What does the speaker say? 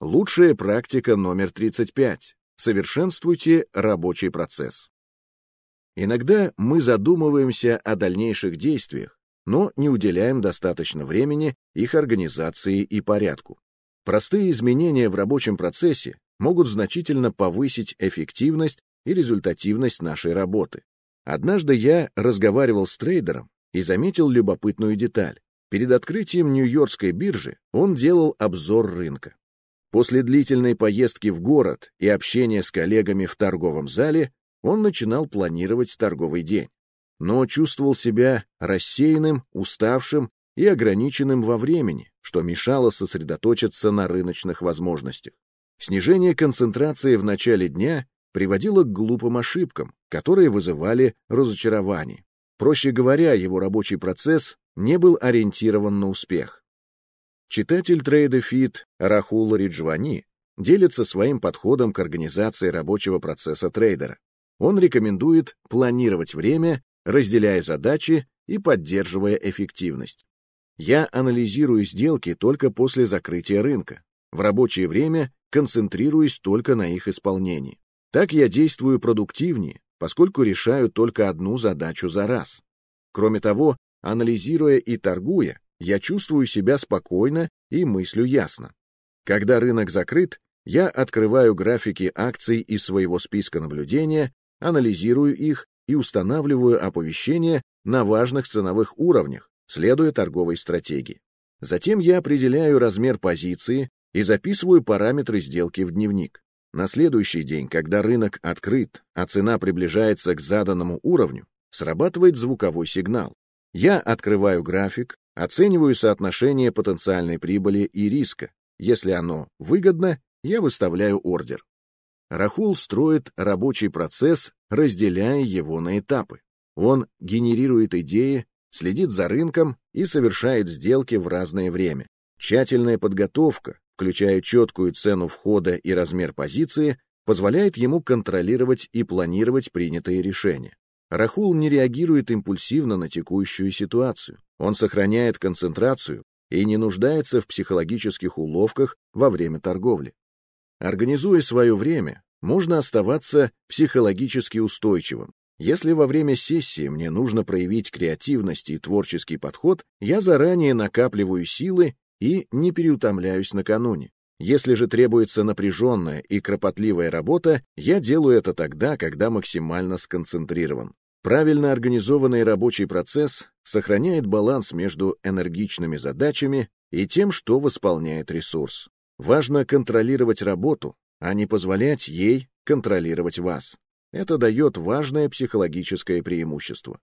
Лучшая практика номер 35. Совершенствуйте рабочий процесс. Иногда мы задумываемся о дальнейших действиях, но не уделяем достаточно времени их организации и порядку. Простые изменения в рабочем процессе могут значительно повысить эффективность и результативность нашей работы. Однажды я разговаривал с трейдером и заметил любопытную деталь. Перед открытием Нью-Йоркской биржи он делал обзор рынка. После длительной поездки в город и общения с коллегами в торговом зале он начинал планировать торговый день, но чувствовал себя рассеянным, уставшим и ограниченным во времени, что мешало сосредоточиться на рыночных возможностях. Снижение концентрации в начале дня приводило к глупым ошибкам, которые вызывали разочарование. Проще говоря, его рабочий процесс не был ориентирован на успех. Читатель трейда Фит Рахул Риджвани делится своим подходом к организации рабочего процесса трейдера. Он рекомендует планировать время, разделяя задачи и поддерживая эффективность. Я анализирую сделки только после закрытия рынка. В рабочее время концентрируюсь только на их исполнении. Так я действую продуктивнее, поскольку решаю только одну задачу за раз. Кроме того, анализируя и торгуя, я чувствую себя спокойно и мыслю ясно. Когда рынок закрыт, я открываю графики акций из своего списка наблюдения, анализирую их и устанавливаю оповещения на важных ценовых уровнях, следуя торговой стратегии. Затем я определяю размер позиции и записываю параметры сделки в дневник. На следующий день, когда рынок открыт, а цена приближается к заданному уровню, срабатывает звуковой сигнал. Я открываю график, оцениваю соотношение потенциальной прибыли и риска. Если оно выгодно, я выставляю ордер. Рахул строит рабочий процесс, разделяя его на этапы. Он генерирует идеи, следит за рынком и совершает сделки в разное время. Тщательная подготовка, включая четкую цену входа и размер позиции, позволяет ему контролировать и планировать принятые решения. Рахул не реагирует импульсивно на текущую ситуацию. Он сохраняет концентрацию и не нуждается в психологических уловках во время торговли. Организуя свое время, можно оставаться психологически устойчивым. Если во время сессии мне нужно проявить креативность и творческий подход, я заранее накапливаю силы и не переутомляюсь накануне. Если же требуется напряженная и кропотливая работа, я делаю это тогда, когда максимально сконцентрирован. Правильно организованный рабочий процесс сохраняет баланс между энергичными задачами и тем, что восполняет ресурс. Важно контролировать работу, а не позволять ей контролировать вас. Это дает важное психологическое преимущество.